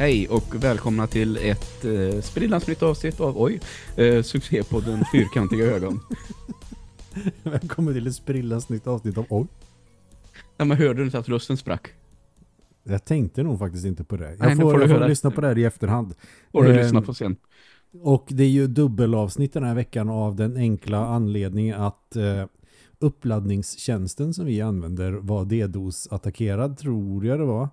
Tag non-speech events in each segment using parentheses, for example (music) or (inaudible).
Hej och välkomna till ett eh, sprillans nytt avsnitt av, oj, eh, succépodden Fyrkantiga ögon. (laughs) Välkommen till ett sprillans nytt avsnitt av Oj. Ja, men hörde du inte att rösten sprack? Jag tänkte nog faktiskt inte på det. Jag Nej, får, får jag får lyssna på det här i efterhand. Får du Ehm, lyssna på sen. Och det är ju dubbelavsnitt den här veckan av den enkla anledningen att eh, uppladdningstjänsten som vi använder var DDoS-attackerad, tror jag det var.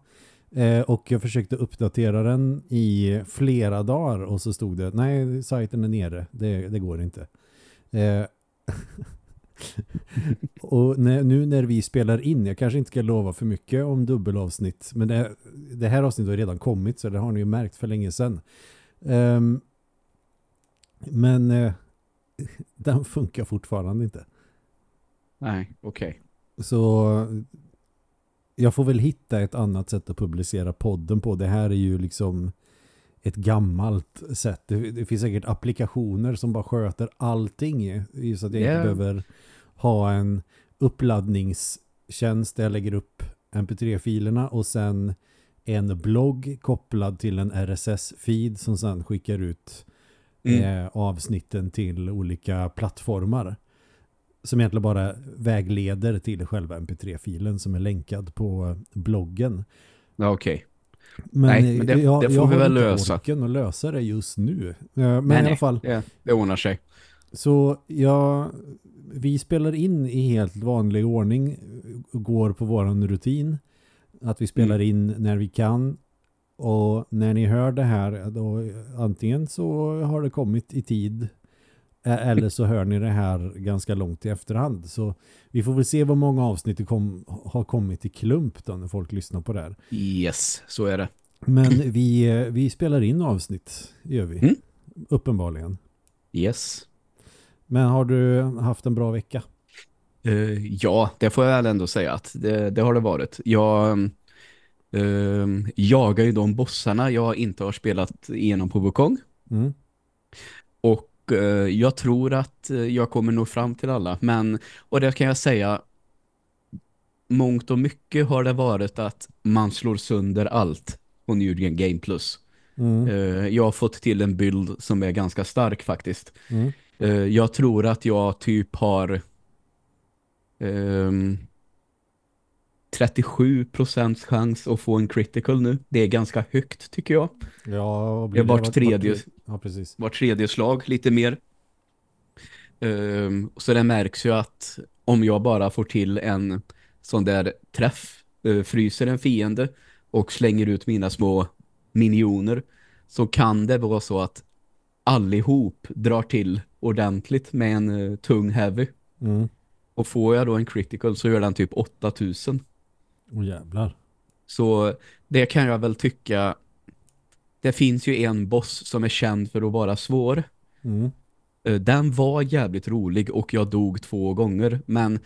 Eh, och jag försökte uppdatera den i flera dagar och så stod det, nej, sajten är nere, det, det går inte. Eh, (laughs) och när, nu när vi spelar in, jag kanske inte ska lova för mycket om dubbelavsnitt, men det, det här avsnittet har redan kommit så det har ni ju märkt för länge sedan. Ehm, men eh, (laughs) den funkar fortfarande inte. Nej, okej. Så jag får väl hitta ett annat sätt att publicera podden på. Det här är ju liksom ett gammalt sätt. Det, det finns säkert applikationer som bara sköter allting. Så att jag Ja. inte behöver ha en uppladdningstjänst där jag lägger upp mp3-filerna och sen en blogg kopplad till en RSS-feed som sen skickar ut Mm. eh, avsnitten till olika plattformar som egentligen bara vägleder till själva mp3-filen som är länkad på bloggen. Ja, okej. Men, Nej, men det- eh, jag, det får jag vi har väl inte lösa. orken att lösa det just nu. Eh, Men Nej, i alla nej. fall, Det, det ordnar sig. så ja, vi spelar in i helt vanlig ordning går på våran rutin. Att vi spelar Mm. in när vi kan. Och när ni hör det här, då antingen så har det kommit i tid eller så hör ni det här ganska långt i efterhand. Så vi får väl se vad många avsnitt det kom, har kommit i klump då när folk lyssnar på det här. Yes, så är det. Men vi, eh, vi spelar in avsnitt, gör vi. Mm. Uppenbarligen. Yes. Men har du haft en bra vecka? Eh, ja, det får jag väl ändå säga att det, det har det varit. Jag eh, jagar ju de bossarna jag inte har spelat igenom på Wukong. Mm. Och eh, jag tror att eh, jag kommer nå fram till alla. Men, och det kan jag säga, mångt och mycket har det varit att man slår sönder allt på New Game Plus. Mm. Eh, jag har fått till en bild som är ganska stark faktiskt. Mm. Jag tror att jag typ har ehm, 37% chans att få en critical nu. Det är ganska högt tycker jag. Ja, Det är blir vart Vart- tredje- vart- Ja, precis. Var tredje slag, lite mer. Ehm, så det märks ju att om jag bara får till en sån där träff, eh, fryser en fiende och slänger ut mina små minioner så kan det vara så att allihop drar till ordentligt med en eh, tung heavy. Mm. Och får jag då en critical så gör den typ 8000. Åh jävlar. Så det kan jag väl tycka det finns ju en boss som är känd för att vara svår. Mm. Eh, Den var jävligt rolig och jag dog två gånger. Men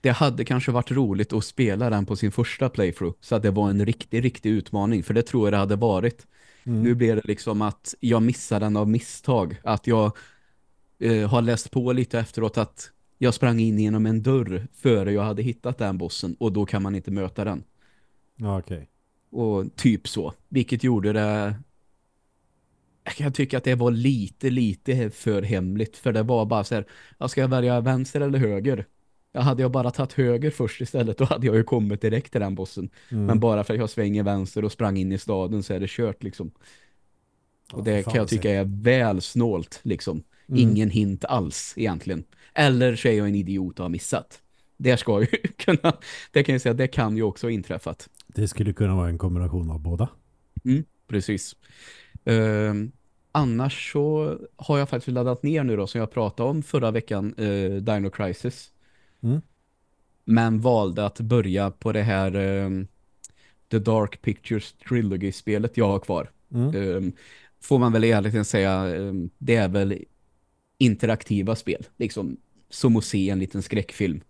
det hade kanske varit roligt att spela den på sin första playthrough. Så att det var en riktig, riktig utmaning. För det tror jag det hade varit. Mm. Nu blir det liksom att jag missar den av misstag. Att jag eh, har läst på lite efteråt att jag sprang in genom en dörr före jag hade hittat den bossen. Och då kan man inte möta den. Ja, okej. Och typ så. Vilket gjorde det... Jag kan tycka att det var lite, lite för hemligt. För det var bara så här, jag ska jag välja vänster eller höger? Jag hade jag bara tagit höger först istället, då hade jag ju kommit direkt till den bossen. Mm. Men bara för att jag svänger vänster och sprang in i staden så är det kört liksom. Och det kan jag tycka är väl snålt liksom. Mm. Ingen hint alls egentligen. Eller så är jag en idiot och har missat. Det ska ju (laughs) kunna, det kan jag säga, det kan ju också ha inträffat. Det skulle kunna vara en kombination av båda. Mm, precis. Ehm, annars så har jag faktiskt laddat ner nu då som jag pratade om förra veckan, uh, Dino Crisis. Mm. Men valde att börja på det här ehm, The Dark Pictures Trilogy-spelet jag har kvar. Mm. Ehm, får man väl ärligheten säga, ehm, det är väl interaktiva spel. Liksom som att se en liten skräckfilm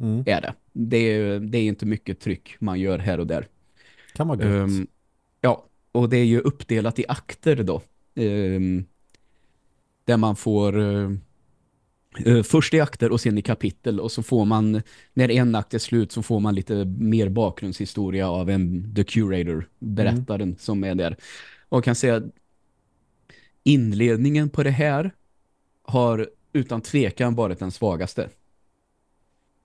Mm. är det. Det är, det är inte mycket tryck man gör här och där. Kan vara gött. Ehm, ja, och det är ju uppdelat i akter då. Ehm, där man får... eh, Eh, först i akter och sen i kapitel och så får man, när en akt är slut så får man lite mer bakgrundshistoria av en The Curator, berättaren mm. som är där. Och kan säga inledningen på det här har utan tvekan varit den svagaste.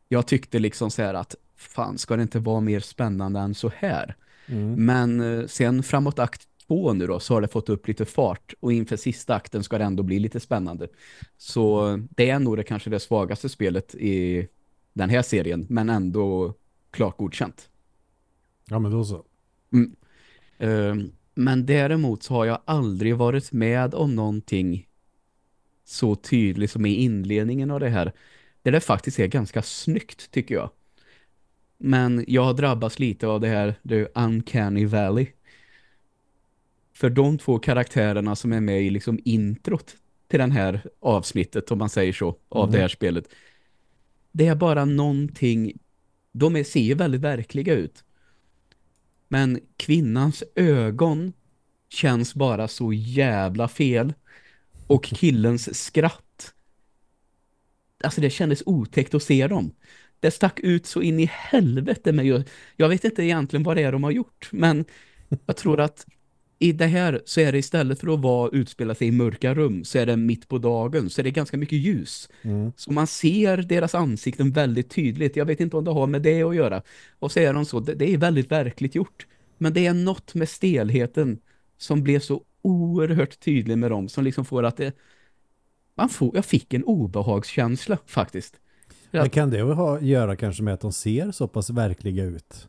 Jag tyckte liksom så här att fan, ska det inte vara mer spännande än så här? Mm. Men eh, sen framåt akt två nu då så har det fått upp lite fart och inför sista akten ska det ändå bli lite spännande. Så det är nog det kanske det svagaste spelet i den här serien men ändå klart godkänt. Ja men då så. Mm. Uh, men däremot så har jag aldrig varit med om någonting så tydligt som i inledningen av det här. Där det faktiskt är ganska snyggt tycker jag. Men jag har drabbats lite av det här The Uncanny Valley. För de två karaktärerna som är med i liksom introt till den här avsnittet, om man säger så, av mm. det här spelet. Det är bara någonting, de ser ju väldigt verkliga ut. Men kvinnans ögon känns bara så jävla fel. Och killens skratt. Alltså det kändes otäckt att se dem. Det stack ut så in i helvete. Med jag, jag vet inte egentligen vad det är de har gjort. Men jag tror att i det här så är det istället för att vara utspela sig i mörka rum så är det mitt på dagen så är det ganska mycket ljus. Mm. Så man ser deras ansikten väldigt tydligt. Jag vet inte om det har med det att göra. Och så är de så, det, det är väldigt verkligt gjort. Men det är något med stelheten som blev så oerhört tydlig med dem som liksom får att det man får, jag fick en obehagskänsla faktiskt. Men kan det ha göra kanske med att de ser så pass verkliga ut?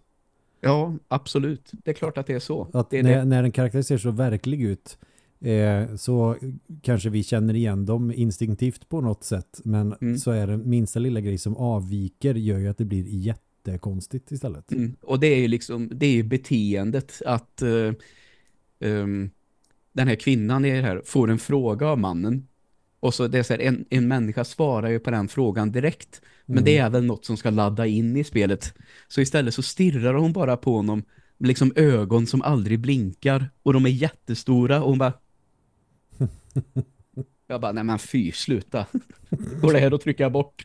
Ja, absolut. Det är klart att det är så. Att det är när, det. när en karaktär ser så verklig ut eh, så kanske vi känner igen dem instinktivt på något sätt. Men mm. så är det minsta lilla grej som avviker gör ju att det blir jättekonstigt istället. Mm. Och det är ju liksom det är ju beteendet att uh, um, den här kvinnan är här får en fråga av mannen och så det är så här, en, en människa svarar ju på den frågan direkt. Men mm. det är väl något som ska ladda in i spelet. Så istället så stirrar hon bara på honom liksom ögon som aldrig blinkar. Och de är jättestora och hon bara... (laughs) Jag bara, nej men fy, sluta. Går det här att trycka bort?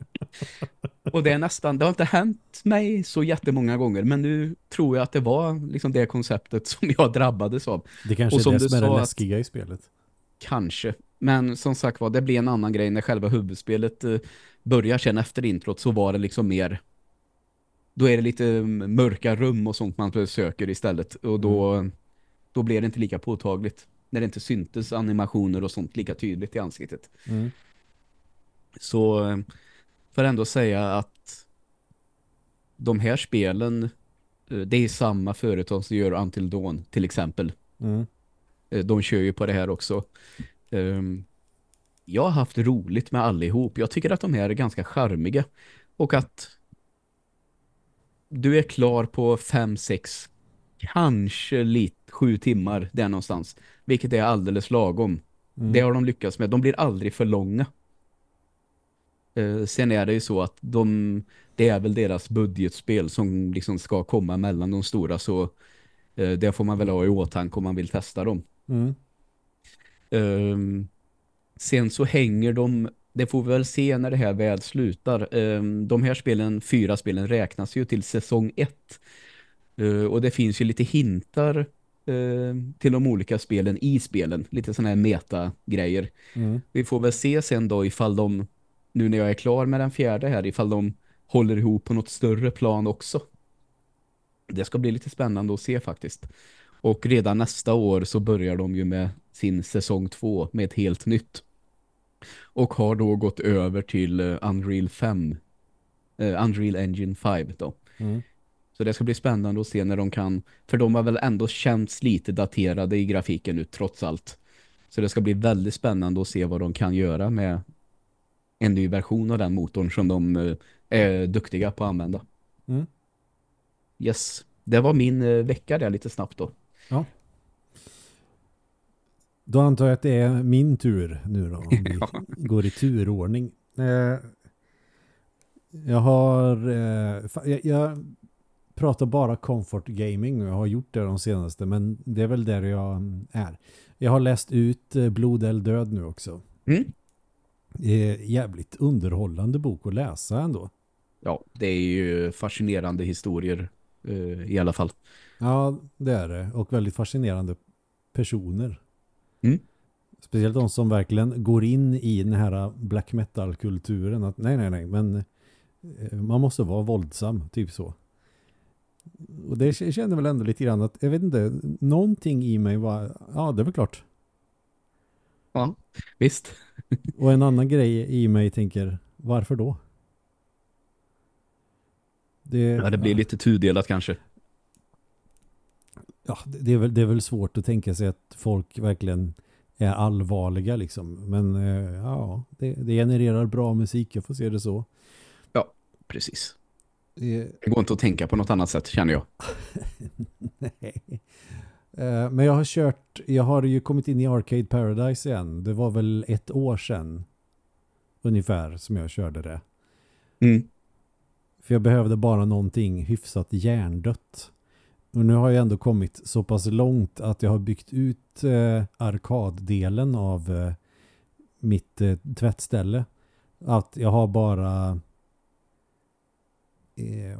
Och det är nästan, det har inte hänt mig så jättemånga gånger. Men nu tror jag att det var liksom det konceptet som jag drabbades av. Det kanske och som är det som är det läskiga att, i spelet. Kanske. Men som sagt var, det blir en annan grej när själva huvudspelet eh, börjar sen efter introt så var det liksom mer då är det lite mörka rum och sånt man söker istället och då, mm. då blir det inte lika påtagligt när det inte syntes animationer och sånt lika tydligt i ansiktet. Mm. Så för ändå säga att de här spelen eh, det är samma företag som gör Until Dawn till exempel. Mm. Eh, de kör ju på det här också. Um, jag har haft roligt med allihop. Jag tycker att de här är ganska charmiga. Och att du är klar på fem, sex, kanske lite sju timmar där någonstans. Vilket är alldeles lagom. Mm. Det har de lyckats med. De blir aldrig för långa. Uh, sen är det ju så att de, det är väl deras budgetspel som liksom ska komma mellan de stora så uh, det får man väl ha i åtanke om man vill testa dem. Mm. Um, sen så hänger de, det får vi väl se när det här väl slutar. Um, de här spelen, fyra spelen räknas ju till säsong ett. Uh, och det finns ju lite hintar uh, till de olika spelen i spelen. Lite sådana här meta-grejer. Mm. Vi får väl se sen då ifall de, nu när jag är klar med den fjärde här, ifall de håller ihop på något större plan också. Det ska bli lite spännande att se faktiskt. Och redan nästa år så börjar de ju med sin säsong två med ett helt nytt. Och har då gått över till uh, Unreal 5. Uh, eh, Unreal Engine 5 då. Mm. Så det ska bli spännande att se när de kan, för de har väl ändå känts lite daterade i grafiken nu trots allt. Så det ska bli väldigt spännande att se vad de kan göra med en ny version av den motorn som de uh, är duktiga på att använda. Mm. Yes, det var min uh, vecka där lite snabbt då. Ja. Då antar jag att det är min tur nu då. Om (laughs) vi går i turordning. Eh, jag har... Eh, jag, jag, pratar bara comfort gaming. Jag har gjort det de senaste. Men det är väl där jag är. Jag har läst ut eh, Blod eller död nu också. Mm. Det är jävligt underhållande bok att läsa ändå. Ja, det är ju fascinerande historier eh, i alla fall. Ja, det är det. Och väldigt fascinerande personer. Mm. Speciellt de som verkligen går in i den här black metal-kulturen. Att nej, nej, nej, men eh, man måste vara våldsam, typ så. Och det kände väl ändå lite grann att, jag vet inte, någonting i mig var, ja det väl klart. Ja, visst. Och en annan grej i mig tänker, varför då? Det, Ja, det blir lite tudelat kanske. ja, det, är väl, det är väl svårt att tänka sig att folk verkligen är allvarliga liksom. Men eh, ja, det, det genererar bra musik, jag får se det så. Precis. Eh, Det går inte att tänka på något annat sätt känner jag. (laughs) Nej. Eh, Men jag har kört, jag har ju kommit in i Arcade Paradise igen. Det var väl ett år sedan ungefär som jag körde det. Mm. För jag behövde bara någonting hyfsat hjärndött. Och nu har jag ändå kommit så pass långt att jag har byggt ut eh, arkaddelen av eh, mitt eh, tvättställe. Att jag har bara eh,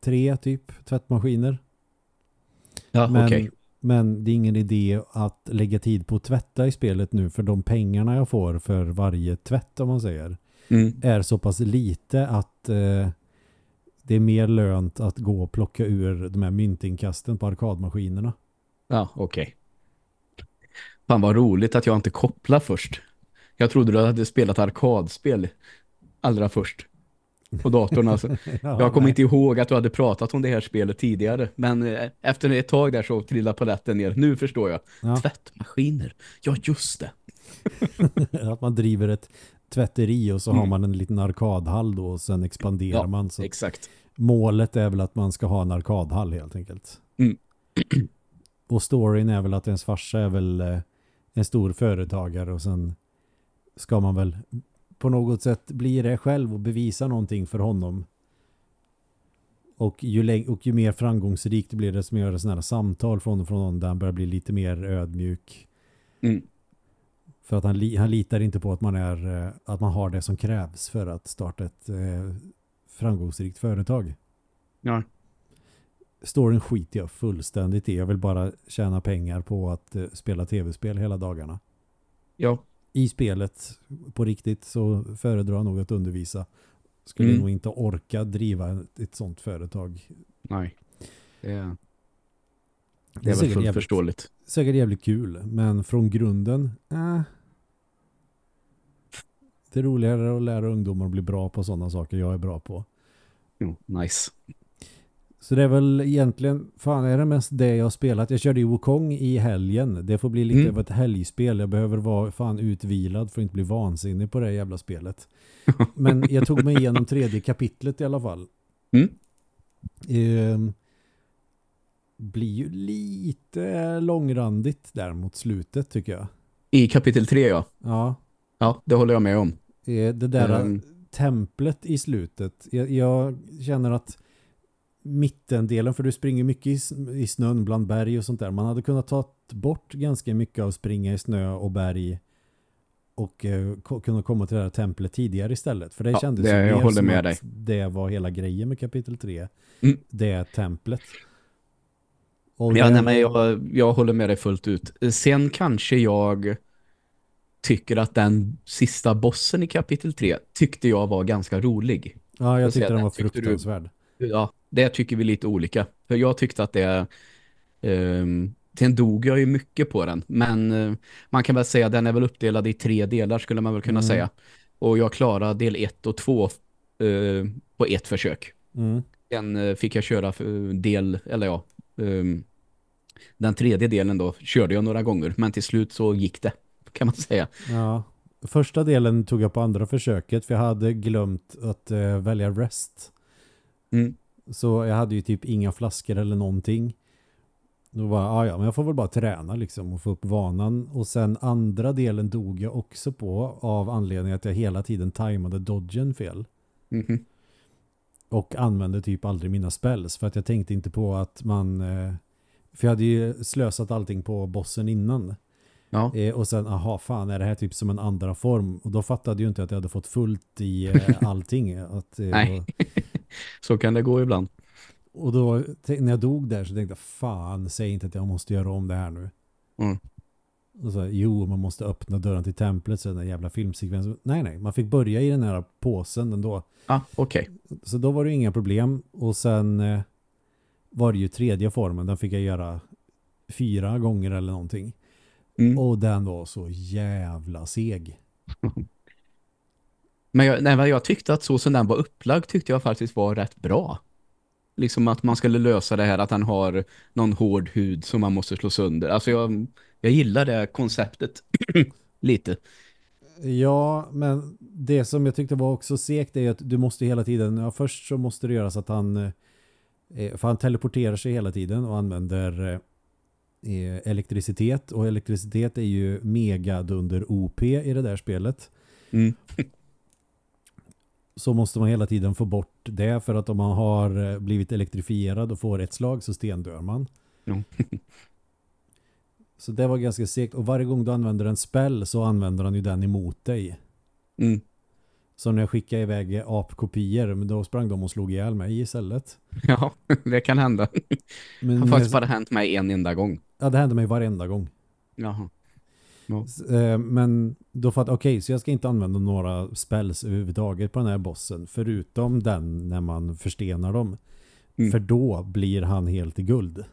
tre typ tvättmaskiner. Ja, Men, okej. men det är ingen idé att lägga tid på att tvätta i spelet nu för de pengarna jag får för varje tvätt om man säger Mm. är så pass lite att eh, det är mer lönt att gå och plocka ur de här myntinkasten på arkadmaskinerna. Ja, okej. Fan vad roligt att jag inte kopplar först. Jag trodde du hade spelat arkadspel allra först på datorn. Alltså. (laughs) Ja, Jag kommer inte ihåg att du hade pratat om det här spelet tidigare. Men eh, efter ett tag där så trillade paletten ner. Nu förstår jag. Ja. Tvättmaskiner. Ja, just det. (laughs) att man driver ett tvätteri och så har Mm. man en liten arkadhall då och sen expanderar Ja, man. Så Exakt. målet är väl att man ska ha en arkadhall helt enkelt. Mm. och storyn är väl att ens farsa är väl eh, en stor företagare och sen ska man väl på något sätt bli det själv och bevisa någonting för honom. Och ju, och ju mer framgångsrikt blir det som gör det sådana här samtal från och från honom där han börjar bli lite mer ödmjuk. Mm. För att han, li- han litar inte på att man, är, eh, att man har det som krävs för att starta ett eh, framgångsrikt företag. Ja. Storyn skiter jag fullständigt i. Jag vill bara tjäna pengar på att eh, spela tv-spel hela dagarna. Ja. I spelet på riktigt så föredrar jag nog att undervisa. Skulle Mm. nog inte orka driva ett, ett sånt företag. Nej. Det är, det Det är är väl fullt jävligt- förståeligt. Säkert jävligt kul, men från grunden, eh. Det är roligare att lära ungdomar att bli bra på sådana saker jag är bra på. Jo, nice. Så det är väl egentligen, fan är det mest det jag har spelat. Jag körde ju Wukong i helgen. Det får bli lite Mm. av ett helgspel. Jag behöver vara fan utvilad för att inte bli vansinnig på det jävla spelet. (laughs) Men jag tog mig igenom tredje kapitlet i alla fall. Mm. Ehm, blir ju lite långrandigt där mot slutet tycker jag. I kapitel 3, ja. Ja, Ja, det håller jag med om. det där Ehm. templet i slutet. Jag, jag känner att mittendelen, för du springer mycket i, snön bland berg och sånt där. Man hade kunnat ta bort ganska mycket av springa i snö och berg och eh, kunna komma till det här templet tidigare istället. För det Ja, kändes det- jag håller som med dig. det var hela grejen med kapitel 3. Mm. Det är templet. Och Ja, nej, men jag, jag håller med dig fullt ut. Sen kanske jag tycker att den sista bossen i kapitel 3 tyckte jag var ganska rolig. ja, jag tyckte den var tyckte du- fruktansvärd. Ja, det tycker vi lite olika. För jag tyckte att det... Um, sen dog jag ju mycket på den. Men eh, man kan väl säga att den är väl uppdelad i tre delar skulle man väl kunna Mm. säga. Och jag klarade del ett och två eh, på ett försök. Mm. Den eh, fick jag köra del, eller ja, ehm, den tredje delen då körde jag några gånger. Men till slut så gick det, kan man säga. Ja. Första delen tog jag på andra försöket för jag hade glömt att eh, välja rest. Mm. Så jag hade ju typ inga flaskor eller någonting. Då var ah, ja, men jag får väl bara träna liksom och få upp vanan. Och sen andra delen dog jag också på av anledning att jag hela tiden tajmade dodgen fel. Mhm. Och använde typ aldrig mina spells för att jag tänkte inte på att man... Eh, för jag hade ju slösat allting på bossen innan. Ja. Eh, och sen, aha fan, är det här typ som en andra form? Och då fattade ju inte att jag hade fått fullt i eh, (laughs) allting. Att, eh, Nej. (laughs) Så kan det gå ibland. och då, när jag dog där så tänkte jag, fan, säg inte att jag måste göra om det här nu. Mm. Och så, jo, man måste öppna dörren till templet så den där jävla filmsekvensen. Nej, nej, man fick börja i den här påsen ändå. Ja, okej. Så då var det inga problem. Och sen eh, var det ju tredje formen. Den fick jag göra fyra gånger eller någonting. Mm. Och den var så jävla seg. (laughs) Men jag, nej, men jag tyckte att så som den var upplagd tyckte jag faktiskt var rätt bra. Liksom att man skulle lösa det här att han har någon hård hud som man måste slå sönder. Alltså jag, jag gillar det konceptet (clears throat) lite. Ja, men det som jag tyckte var också segt är att du måste hela tiden, ja först så måste det göras att han, eh, för han teleporterar sig hela tiden och använder eh, elektricitet och elektricitet är ju mega dunder OP i det där spelet. Mm. Så måste man hela tiden få bort det för att om man har eh, blivit elektrifierad och får ett slag så stendör man. Ja. (laughs) så det var ganska segt och varje gång du använder en spell så använder han ju den emot dig. Mm. Så när jag skickade iväg apkopior, men då sprang de och slog ihjäl mig istället. (laughs) Ja, det kan hända. (laughs) Men har faktiskt bara hänt mig en enda gång. ja, det hände mig varenda gång. Jaha. S- eh, Men då för att, okej, så jag ska inte använda några spells överhuvudtaget på den här bossen, förutom den när man förstenar dem. Mm. För då blir han helt i guld.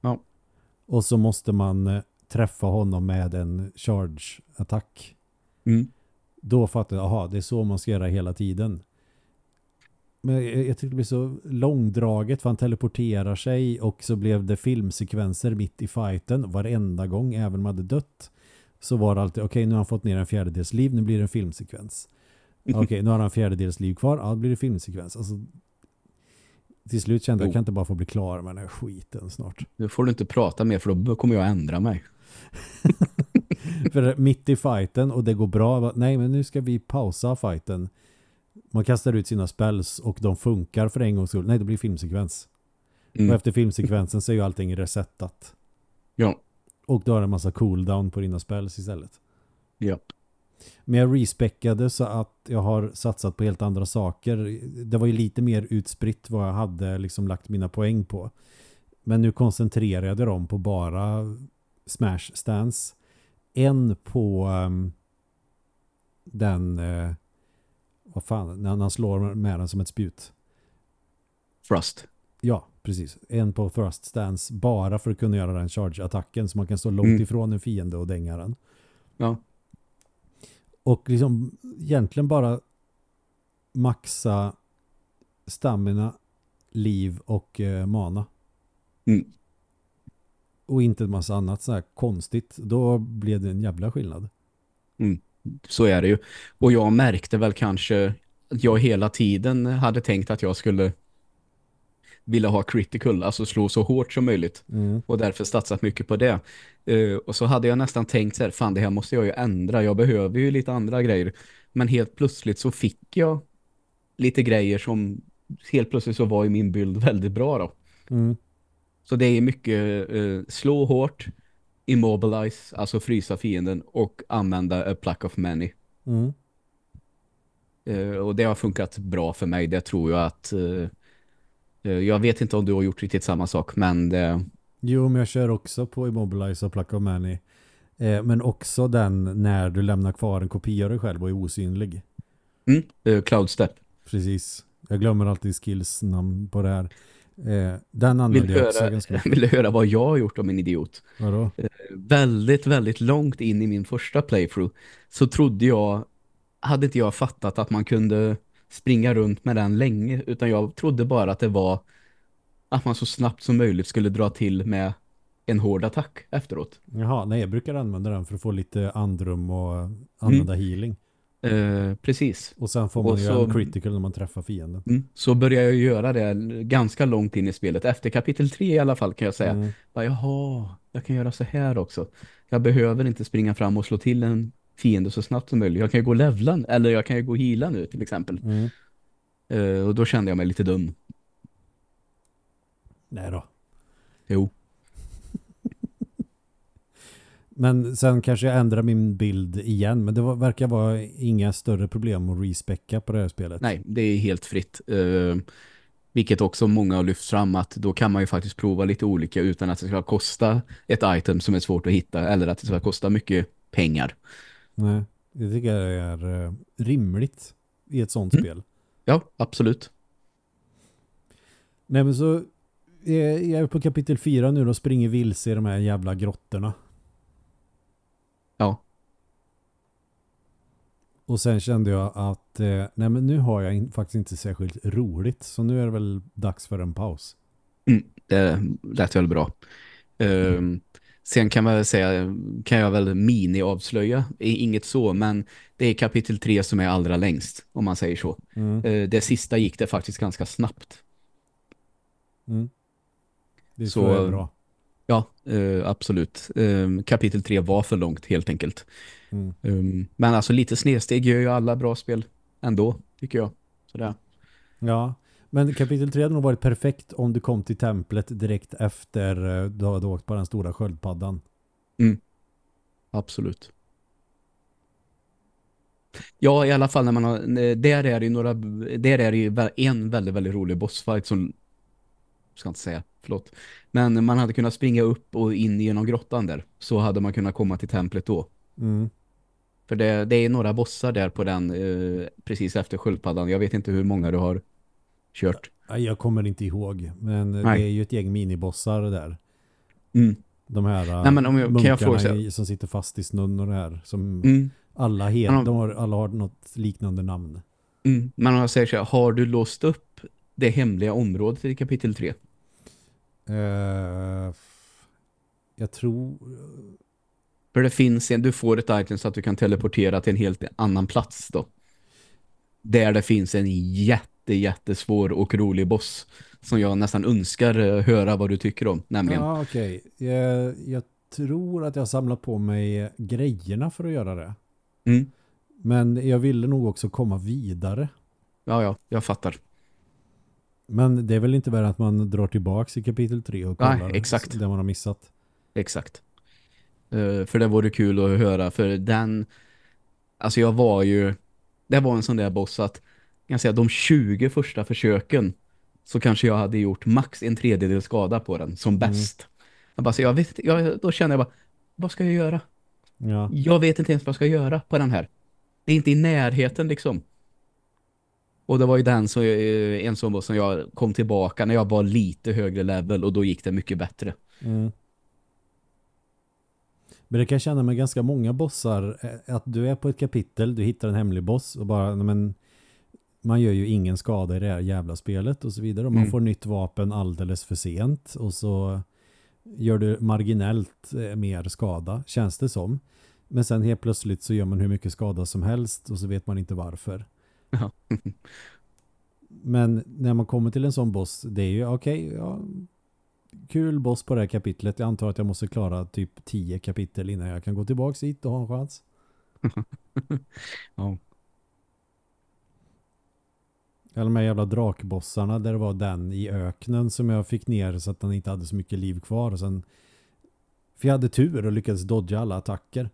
Ja. Och så måste man eh, träffa honom med en charge-attack. Mm. Då fattar jag, aha, det är så man ska göra hela tiden. Men jag, jag tyckte det blev så långdraget för han teleporterar sig och så blev det filmsekvenser mitt i fighten varenda gång, även om han hade dött. Så var det alltid, okej nu har han fått ner en fjärdedels liv, nu blir det en filmsekvens. (laughs) Okej, nu har han en fjärdedels liv kvar, ja då blir det filmsekvens. Alltså, till slut kände jag, jag kan inte bara få bli klar med den här skiten snart. Nu får du inte prata mer för då kommer jag ändra mig. (laughs) (laughs) För mitt i fighten och det går bra. Nej, men nu ska vi pausa fighten. Man kastar ut sina spells och de funkar för en gångs skull. Nej, det blir filmsekvens. Och Mm. efter filmsekvensen så är ju allting resetat. Ja. Och då har en massa cooldown på dina spells istället. Ja. Men jag respeckade så att jag har satsat på helt andra saker. Det var ju lite mer utspritt vad jag hade liksom lagt mina poäng på. Men nu koncentrerade jag dem på bara smash stance. En på ehm, den eh, vad fan, när han slår med den som ett spjut. Frost. Ja, precis. En på thrust stance bara för att kunna göra den charge-attacken så man kan stå långt Mm. ifrån en fiende och dänga den. Ja. Och liksom egentligen bara maxa stamina, liv och eh, mana. Mm. Och inte en massa annat så här konstigt. Då blev det en jävla skillnad. Så är det ju. Och jag märkte väl kanske att jag hela tiden hade tänkt att jag skulle vilja ha critical, alltså slå så hårt som möjligt. Mm. Och därför satsat mycket på det. Eh, och så hade jag nästan tänkt så här, fan det här måste jag ju ändra. Jag behöver ju lite andra grejer. Men helt plötsligt så fick jag lite grejer som helt plötsligt så var i min bild väldigt bra då. Mm. Så det är mycket eh, slå hårt, immobilize, alltså frysa fienden och använda a pluck of many. Mm. Eh, och det har funkat bra för mig. Det tror jag att eh, jag vet inte om du har gjort riktigt samma sak, men det, Jo, men jag kör också på Immobilize och Pluck of Many. Men också den när du lämnar kvar en kopia av dig själv och är osynlig. mm, Cloud Step. Precis. Jag glömmer alltid skills namn på det här. Eh, den Vill använder du, jag höra, ganska mycket. (laughs) vill du höra vad jag har gjort om en idiot? Vadå? Väldigt, väldigt långt in i min första playthrough så trodde jag, hade inte jag fattat att man kunde springa runt med den länge, utan jag trodde bara att det var att man så snabbt som möjligt skulle dra till med en hård attack efteråt. Jaha, nej jag brukar använda den för att få lite andrum och använda healing. Eh, precis. Och sen får man Och ju så- en critical när man träffar fienden. Mm. Så började jag göra det ganska långt in i spelet. Efter kapitel 3 i alla fall kan jag säga. Mm. Bara, Jaha, jag kan göra så här också. Jag behöver inte springa fram och slå till en fiende så snabbt som möjligt. Jag kan ju gå levlan eller jag kan ju gå heala nu till exempel. Mm. Eh, och då kände jag mig lite dum. Nej då. Jo. Men sen kanske jag ändrar min bild igen. Men det var, verkar vara inga större problem att respecka på det här spelet. Nej, det är helt fritt. Uh, vilket också många har lyft fram att då kan man ju faktiskt prova lite olika utan att det ska kosta ett item som är svårt att hitta eller att det ska kosta mycket pengar. Nej, det tycker jag är uh, rimligt i ett sånt mm. spel. Ja, absolut. Nej men så jag är på kapitel 4 nu och springer vilse i de här jävla grottorna. Ja. Och sen kände jag att eh, nej men nu har jag in, faktiskt inte särskilt roligt. Så nu är det väl dags för en paus. Mm, det lät väl bra. Um, sen kan man säga, kan jag väl mini-avslöja. Inget så, men det är kapitel 3 som är allra längst, om man säger så. Mm. Uh, det sista gick det faktiskt ganska snabbt. Mm. Det så, tror jag är bra. Ja, uh, absolut. Um, kapitel 3 var för långt helt enkelt. Mm. Um, men alltså lite snedsteg gör ju alla bra spel ändå, tycker jag. Sådär. Ja, men kapitel 3 hade nog varit perfekt om du kom till templet direkt efter eh, du hade åkt på den stora sköldpaddan. Mm. Absolut. Ja, i alla fall när man har, där är det ju några, där är det ju en väldigt, väldigt rolig bossfight som ska inte säga, förlåt. Men man hade kunnat springa upp och in genom grottan där. Så hade man kunnat komma till templet då. Mm. För det, det är några bossar där på den eh, precis efter sköldpaddan. Jag vet inte hur många du har kört. Jag kommer inte ihåg. Men Nej. det är ju ett gäng minibossar där. Mm. De här Nej, men om jag, munkarna kan jag fråga, som sitter fast i snön och det här. Som mm. alla, heter, de har, alla har något liknande namn. Mm. Men om jag säger så här, har du låst upp det hemliga området i kapitel 3? Uh, jag tror... För det finns en, du får ett item så att du kan teleportera till en helt annan plats då. Där det finns en jätte, jättesvår och rolig boss som jag nästan önskar eh, höra vad du tycker om, nämligen. Ja, okej. Okay. Jag, jag, tror att jag samlat på mig grejerna för att göra det. Mm. Men jag ville nog också komma vidare. Ja, ja, jag fattar. Men det är väl inte värre att man drar tillbaka i kapitel 3 och kollar Nej, exakt. det man har missat. Exakt. Uh, för det vore kul att höra. För den, alltså jag var ju, det var en sån där boss att jag säga, de 20 första försöken så kanske jag hade gjort max en tredjedel skada på den som mm. bäst. Mm. Jag bara, så jag vet, jag, då känner jag bara, vad ska jag göra? Ja. Jag vet inte ens vad jag ska göra på den här. Det är inte i närheten liksom. Och det var ju den som, eh, en sån som jag kom tillbaka när jag var lite högre level och då gick det mycket bättre. Mm. Men det kan jag känna med ganska många bossar eh, att du är på ett kapitel, du hittar en hemlig boss och bara, men man gör ju ingen skada i det här jävla spelet och så vidare. Och man mm. får nytt vapen alldeles för sent och så gör du marginellt eh, mer skada, känns det som. Men sen helt plötsligt så gör man hur mycket skada som helst och så vet man inte varför. Ja. (laughs) Men när man kommer till en sån boss, det är ju okej, okay, ja, kul boss på det här kapitlet. Jag antar att jag måste klara typ tio kapitel innan jag kan gå tillbaka hit och ha en chans. (laughs) ja. Eller de här jävla drakbossarna där det var den i öknen som jag fick ner så att den inte hade så mycket liv kvar. Och sen, för jag hade tur och lyckades dodga alla attacker.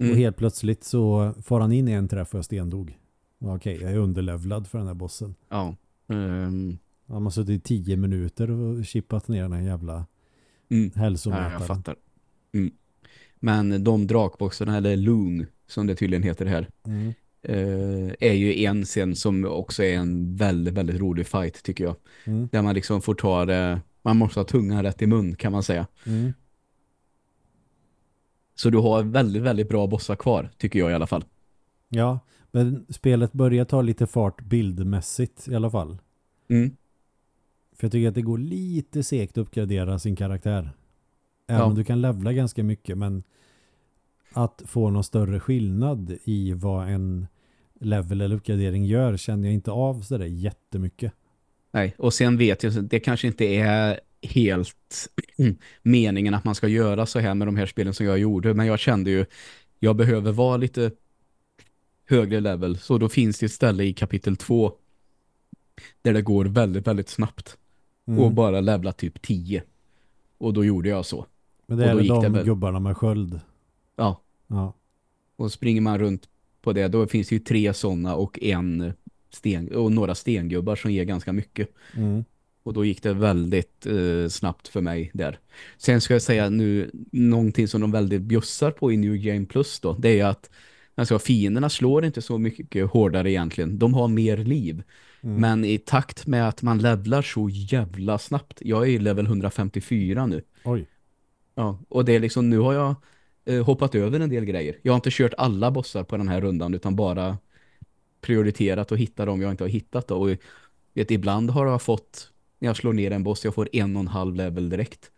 Mm. Och helt plötsligt så får han in i en träff och jag stendog. Okej, jag är underlevlad för den här bossen. Ja. Um... Han har suttit i tio minuter och chippat ner den här jävla mm. hälsomätaren. Ja, jag fattar. Mm. Men de drakboxarna, eller Lung som det tydligen heter här, mm. uh, är ju en scen som också är en väldigt, väldigt rolig fight tycker jag. Mm. Där man liksom får ta det, man måste ha tungan rätt i mun kan man säga. Mm. Så du har väldigt, väldigt bra bossar kvar, tycker jag i alla fall. Ja, men spelet börjar ta lite fart bildmässigt i alla fall. Mm. För jag tycker att det går lite segt att uppgradera sin karaktär. Även ja. om du kan levla ganska mycket. Men att få någon större skillnad i vad en level eller uppgradering gör känner jag inte av sådär jättemycket. Nej, och sen vet jag det kanske inte är helt (clears throat) meningen att man ska göra så här med de här spelen som jag gjorde. Men jag kände ju, jag behöver vara lite högre level. Så då finns det ett ställe i kapitel 2 där det går väldigt, väldigt snabbt. Mm. Och bara levla typ 10. Och då gjorde jag så. Men det är de väl... gubbarna med sköld? Ja, Ja. och springer man runt på det, då finns det ju tre sådana och en sten, och några stengubbar som ger ganska mycket. Mm. Och då gick det väldigt eh, snabbt för mig där. Sen ska jag säga nu, någonting som de väldigt bjussar på i New Game Plus då, det är att alltså, fienderna slår inte så mycket hårdare egentligen. De har mer liv. Mm. Men i takt med att man levlar så jävla snabbt. Jag är i level 154 nu. Oj. Ja, och det är liksom, nu har jag eh, hoppat över en del grejer. Jag har inte kört alla bossar på den här rundan utan bara prioriterat och hittat dem jag inte har hittat. Då. Och vet, ibland har jag fått, när jag slår ner en boss, jag får en och en halv level direkt.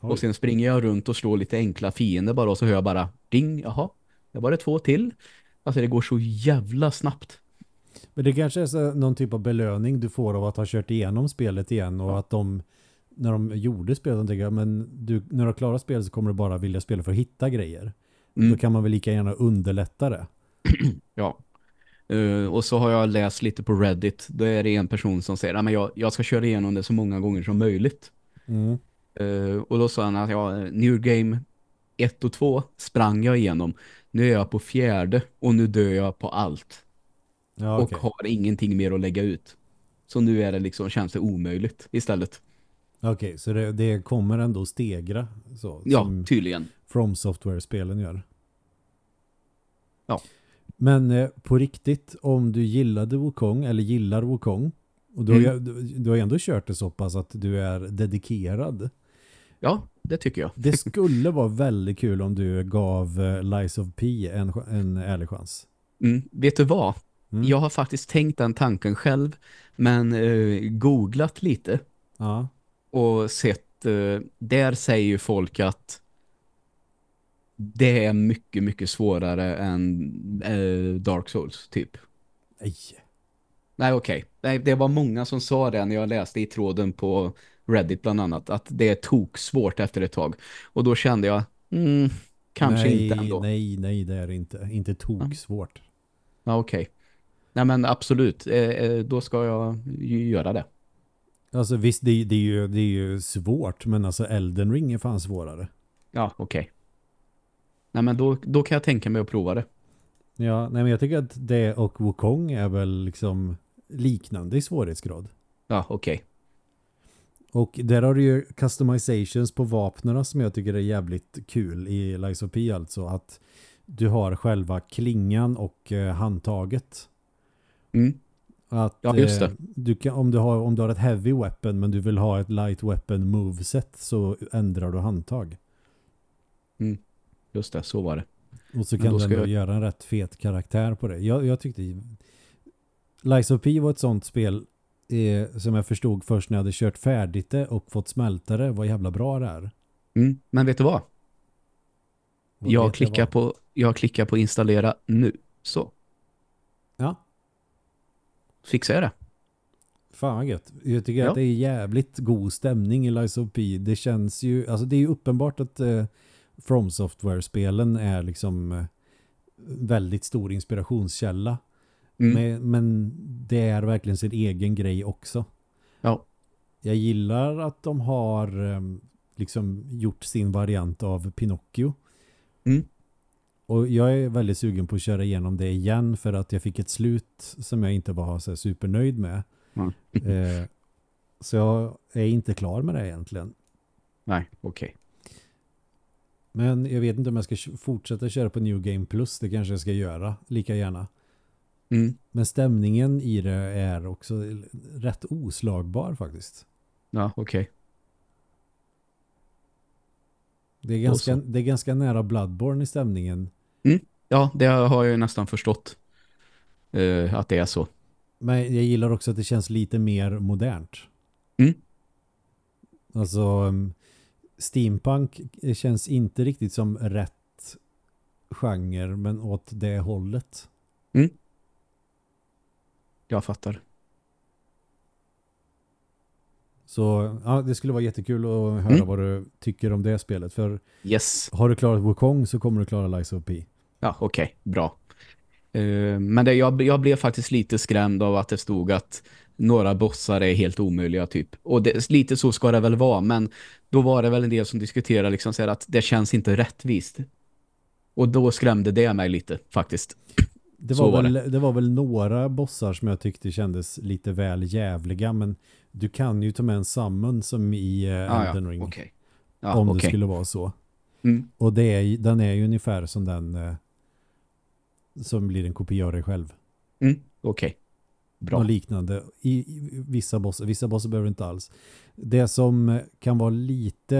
Oj. Och sen springer jag runt och slår lite enkla fiender bara och så hör jag bara ding, jaha, det var det två till. Alltså det går så jävla snabbt. Men det kanske är så någon typ av belöning du får av att ha kört igenom spelet igen och att de när de gjorde spelet de tänker men du, när du har klarat spelet så kommer du bara vilja spela för att hitta grejer. Mm. Då kan man väl lika gärna underlätta det. (clears throat) Ja. Eh, och så har jag läst lite på Reddit. Då är det en person som säger att jag, jag ska köra igenom det så många gånger som möjligt. Mm. Eh, och då sa han att ja, New Game 1 och 2 sprang jag igenom. Nu är jag på fjärde och nu dör jag på allt. Ja, och okej. har ingenting mer att lägga ut. Så nu är det liksom, känns det omöjligt istället. Okej, så det, det kommer ändå stegra så, Ja, tydligen. From Software-spelen gör. Ja. Men eh, på riktigt, om du gillade Wukong eller gillar Wukong och du, har, Mm. ju- du, du har ändå kört det så pass att du är dedikerad. Ja, det tycker jag. Det (laughs) skulle vara väldigt kul om du gav eh, Lies of P en, en ärlig chans. Mm, vet du vad? Mm. Jag har faktiskt tänkt den tanken själv, men eh, googlat lite Ja. och sett, eh, där säger ju folk att det är mycket, mycket svårare än eh, Dark Souls, typ. Nej. Nej, okej. Nej, det var många som sa det när jag läste i tråden på Reddit bland annat, att det är tok svårt efter ett tag. Och då kände jag, mm, kanske nej, inte ändå. Nej, nej, det är inte. Inte tok svårt. Ja, okej. Nej, men absolut. Eh, eh, då ska jag ju göra det. Alltså visst, det, det, är ju, det är ju svårt, men alltså Elden Ring är fan svårare. Ja, okej. Nej, men då, då kan jag tänka mig att prova det. Ja, nej men jag tycker att det och Wukong är väl liksom liknande i svårighetsgrad. Ja, okej. Och där har du ju customizations på vapnena som jag tycker är jävligt kul i Lies of P alltså. Att du har själva klingan och eh, handtaget. Mm. Att, Ja, just det. eh, du kan, om, du har, om du har ett heavy weapon men du vill ha ett light weapon moveset så ändrar du handtag. Just det, så var det. Och så kan då du jag- göra en rätt fet karaktär på det. Jag, jag tyckte Lies of P var ett sånt spel eh, som jag förstod först när jag hade kört färdigt det och fått smälta det. Vad jävla bra det är. Mm. Men vet du vad? Vad Jag klickar, vad? på, jag klickar på installera nu. Så, Ja, fixar jag det. fan vad gött. Jag tycker Ja. att det är jävligt god stämning i Lies of P. Det känns ju, alltså det är ju uppenbart att eh, From Software-spelen är liksom eh, väldigt stor inspirationskälla. Mm. Men, men det är verkligen sin egen grej också. Ja. Jag gillar att de har em, liksom gjort sin variant av Pinocchio. Mm. Och jag är väldigt sugen på att köra igenom det igen för att jag fick ett slut som jag inte var så supernöjd med. Mm. (laughs) Eh, så jag är inte klar med det egentligen. Nej, okej. Men jag vet inte om jag ska fortsätta köra på New Game Plus. Det kanske jag ska göra lika gärna. Mm. Men stämningen i det är också rätt oslagbar faktiskt. Ja, okej. Det är, ganska, det är ganska nära Bloodborne i stämningen. Ja, det har jag ju nästan förstått. eh, att det är så. Men jag gillar också att det känns lite mer modernt. Mm. Alltså um, steampunk känns inte riktigt som rätt genre men åt det hållet. Jag fattar. Så ja, det skulle vara jättekul att höra Mm. vad du tycker om det spelet. För Yes. har du klarat Wukong så kommer du klara Lies of P. Ja, okej. Bra. Eh, men det, jag, jag blev faktiskt lite skrämd av att det stod att några bossar är helt omöjliga typ. Och det, lite så ska det väl vara, men då var det väl en del som diskuterade liksom så att det känns inte rättvist. Och då skrämde det mig lite faktiskt. Det var, var väl, det. var väl några bossar som jag tyckte kändes lite väl jävliga men du kan ju ta med en summon som i eh, Ah, Elden ja, Ring okej. Ja, om det okej. skulle vara så. Mm. Och det är, den är ju ungefär som den eh, som blir en kopia av dig själv. Mm. Okej. Bra. Något liknande. I, I vissa bossar, vissa bossar behöver inte alls. Det som eh, kan vara lite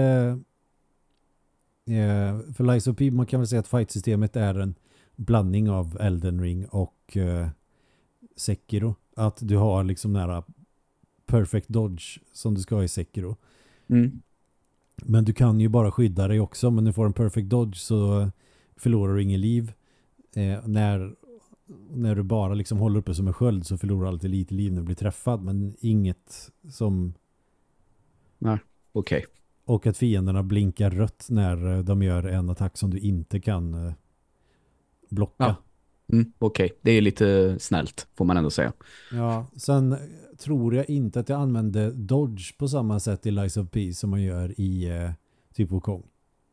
eh, för Lies of P, man kan väl säga att fightsystemet är en blandning av Elden Ring och eh, Sekiro. Att du har liksom nära perfect dodge som du ska ha i Sekiro. Mm. Men du kan ju bara skydda dig också. Men du får en perfect dodge så förlorar du ingen liv. Eh, när, när du bara liksom håller uppe som en sköld så förlorar du alltid lite liv när du blir träffad. Men inget som... Okej. Och att fienderna blinkar rött när eh, de gör en attack som du inte kan eh, blocka. Ja. Mm. Okej. Det är lite snällt får man ändå säga. Ja, sen tror jag inte att jag använde dodge på samma sätt i Lies of P som man gör i eh, typ Wukong.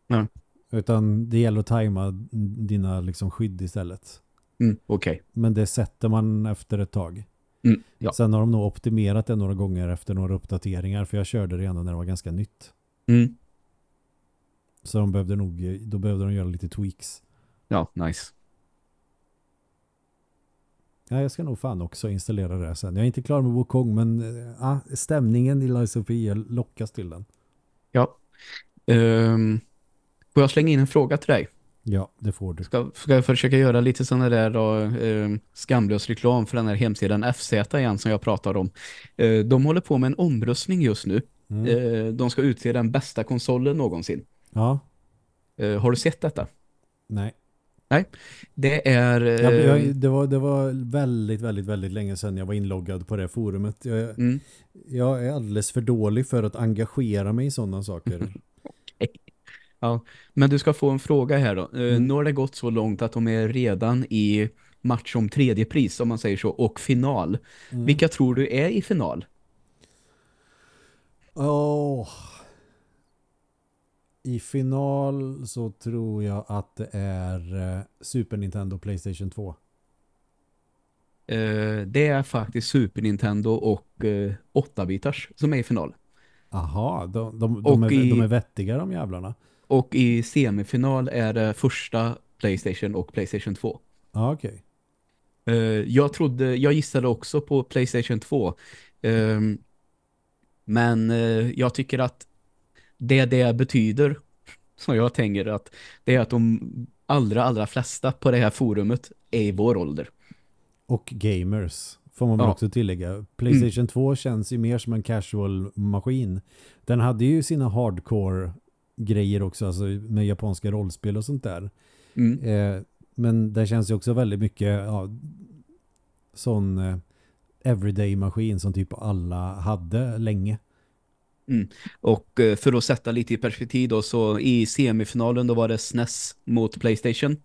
Ja. Utan det gäller att tajma dina liksom skydd istället. Mm. Okej. Men det sätter man efter ett tag. Mm. Ja. Sen har de nog optimerat det några gånger efter några uppdateringar för jag körde det redan när det var ganska nytt. Mm. Så de behövde nog, då behövde de göra lite tweaks. Ja, nice. Ja, jag ska nog fan också installera det sen. Jag är inte klar med Wukong men äh, stämningen i Lies of P lockas till den. Ja. Um, får jag slänga in en fråga till dig? Ja, det får du. Ska, ska jag försöka göra lite sån där då, eh, skamlös reklam för den här hemsidan FZ igen som jag pratar om. Eh, de håller på med en omröstning just nu. Mm. Eh, de ska utse den bästa konsolen någonsin. Ja, Eh, har du sett detta? nej. Det är... Eh, Jag, jag, det, var, det var väldigt, väldigt, väldigt länge sedan jag var inloggad på det forumet. Jag, mm, jag är alldeles för dålig för att engagera mig i sådana saker. (laughs) ja. Men du ska få en fråga här då. Eh, Mm. Nu har det gått så långt att de är redan i match om tredje pris om man säger så och final. Mm. Vilka tror du är i final? Åh. I final så tror jag att det är eh, Super Nintendo Playstation 2. Eh, det är faktiskt Super Nintendo och eh, 8-bitars som är i final. Aha, de, de, de, är, i- de är vettiga de jävlarna. Och i semifinal är det första Playstation och Playstation 2. Ja, okej. Eh, jag trodde, jag gissade också på Playstation 2. Ehm, men jag tycker att det det betyder, som jag tänker att det är att de allra, allra flesta på det här forumet är i vår ålder. Och gamers får man Ja. också tillägga. Playstation 2 känns ju mer som en casual maskin. Den hade ju sina hardcore grejer också, alltså med japanska rollspel och sånt där. Mm. Eh, men det känns ju också väldigt mycket ja, sån eh, everyday maskin som typ alla hade länge. Och eh, för att sätta lite i perspektiv då, så i semifinalen då var det SNES mot Playstation.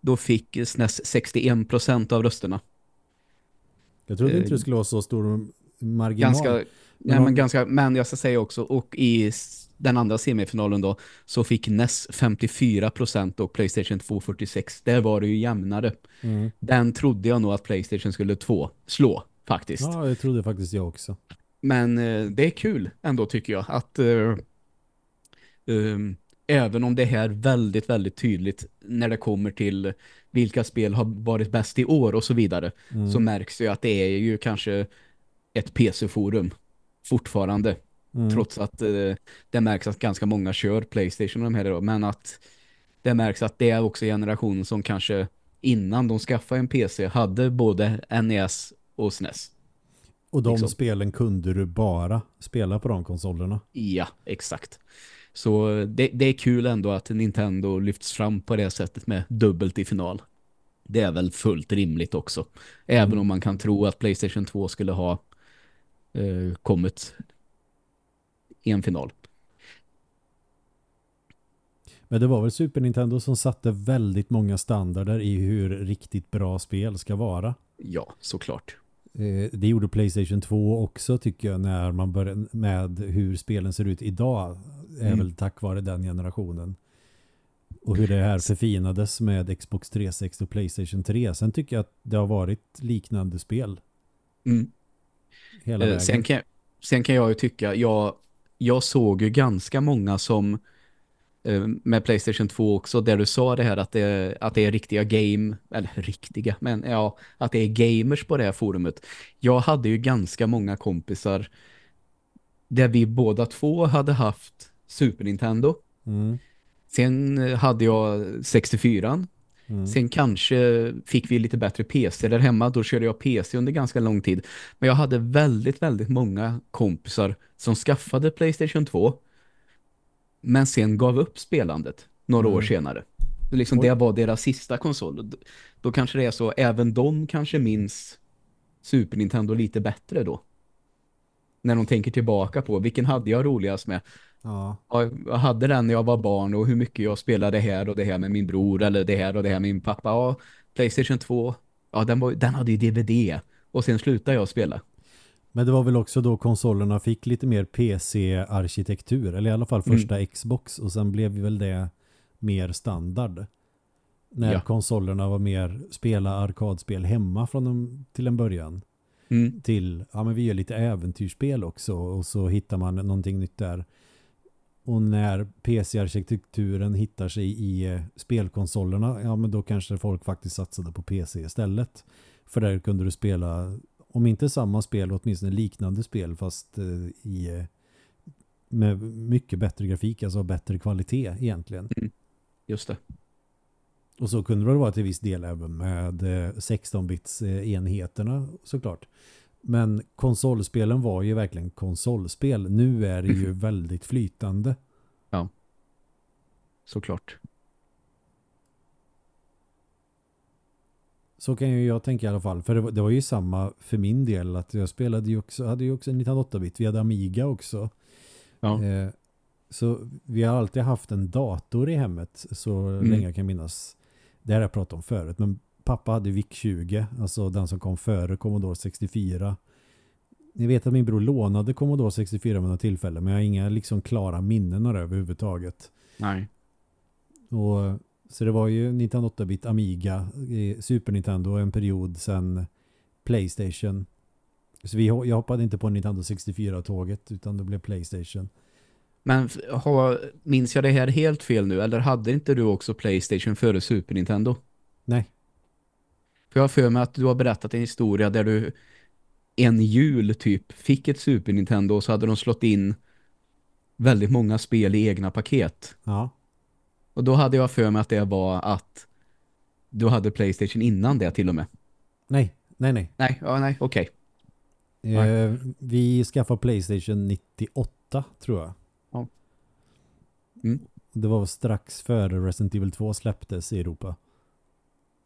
Då fick SNES 61% av rösterna. Jag trodde Eh, inte det skulle vara så stor marginal. Ganska, nej, Men om- men ganska, men jag ska säga också, och i den andra semifinalen då så fick NES 54% och Playstation 2 46. Där var det ju jämnare. Mm. Den trodde jag nog att Playstation skulle två slå faktiskt. Ja, det trodde faktiskt jag också. Men eh, det är kul ändå tycker jag att ehm, även om det här väldigt, väldigt tydligt när det kommer till vilka spel har varit bäst i år och så vidare Mm. så märks det ju att det är ju kanske ett PC-forum fortfarande Mm. trots att eh, det märks att ganska många kör Playstation och de här då, men att det märks att det är också generationen som kanske innan de skaffade en PC hade både NES och SNES. Och de liksom. spelen kunde du bara spela på de konsolerna. Ja, exakt. Så det, det är kul ändå att Nintendo lyfts fram på det sättet med dubbelt i final. Det är väl fullt rimligt också. Även Mm. om man kan tro att Playstation 2 skulle ha eh, kommit i en final. Men det var väl Super Nintendo som satte väldigt många standarder i hur riktigt bra spel ska vara. Ja, såklart. Eh, Det gjorde Playstation 2 också tycker jag när man började med hur spelen ser ut idag är Mm. väl tack vare den generationen. Och hur det här förfinades med Xbox 360 och Playstation 3. Sen tycker jag att det har varit liknande spel. Mm. Hela Eh, vägen. sen, kan, sen kan jag ju tycka, jag, jag såg ju ganska många som med Playstation 2 också, där du sa det här att det, att det är riktiga game, eller riktiga, men ja, att det är gamers på det här forumet. Jag hade ju ganska många kompisar där vi båda två hade haft Super Nintendo. Mm. Sen eh, hade jag 64 Mm. Sen kanske fick vi lite bättre PC där hemma. Då körde jag PC under ganska lång tid. Men jag hade väldigt, väldigt många kompisar som skaffade Playstation 2. Men sen gav upp spelandet några år Mm. senare. Så Liksom Oj. det var deras sista konsol. Då kanske det är så, även de kanske minns Super Nintendo lite bättre då. När de tänker tillbaka på, vilken hade jag roligast med? Ja. Ja, jag hade den när jag var barn och hur mycket jag spelade här och det här med min bror eller det här och det här med min pappa. Ja, Playstation 2, ja den, var, den hade ju DVD och sen slutade jag spela. Men det var väl också då konsolerna fick lite mer PC-arkitektur. Eller i alla fall Mm. första Xbox. Och sen blev väl det mer standard. När Ja. konsolerna var mer spela arkadspel hemma från en, till en början. Mm. Till, ja men vi gör lite äventyrsspel också. Och så hittar man någonting nytt där. Och när PC-arkitekturen hittar sig i eh, spelkonsolerna, ja men då kanske folk faktiskt satsade på PC istället. För där kunde du spela, om inte samma spel, åtminstone liknande spel fast eh, i eh, med mycket bättre grafik, alltså bättre kvalitet egentligen. Just det. Och så kunde det vara till viss del även med eh, 16-bits eh, såklart. Men konsolspelen var ju verkligen konsolspel. Nu är det ju (clears throat) väldigt flytande. Såklart. Så kan ju jag tänka i alla fall. För det var, det var ju samma för min del. Att jag spelade ju också, hade ju också en 98-bit. Vi hade Amiga också. Ja. Eh, så vi har alltid haft en dator i hemmet. Så Mm. länge jag kan minnas. Det här har jag pratat om förut. Men pappa hade VIC-20. Alltså den som kom före Commodore 64. Ni vet att min bror lånade Commodore 64 vid några tillfällen. Men jag har inga liksom klara minnen överhuvudtaget. Nej. Och, så det var ju 98-bit Amiga, eh, Super Nintendo en period sen Playstation. Så vi, jag hoppade inte på Nintendo 64-tåget utan det blev Playstation. Men har, minns jag det här helt fel nu? Eller hade inte du också Playstation före Super Nintendo? Nej, För jag har för mig att du har berättat en historia där du en jul typ fick ett Super Nintendo och så hade de slått in väldigt många spel i egna paket. ja. Och då hade jag för mig att det var att du hade Playstation innan det till och med. Nej, nej, nej. Nej, ja, nej, okej. Eh, vi skaffade Playstation 98 tror jag. Ja. Mm. Det var strax före Resident Evil 2 släpptes i Europa.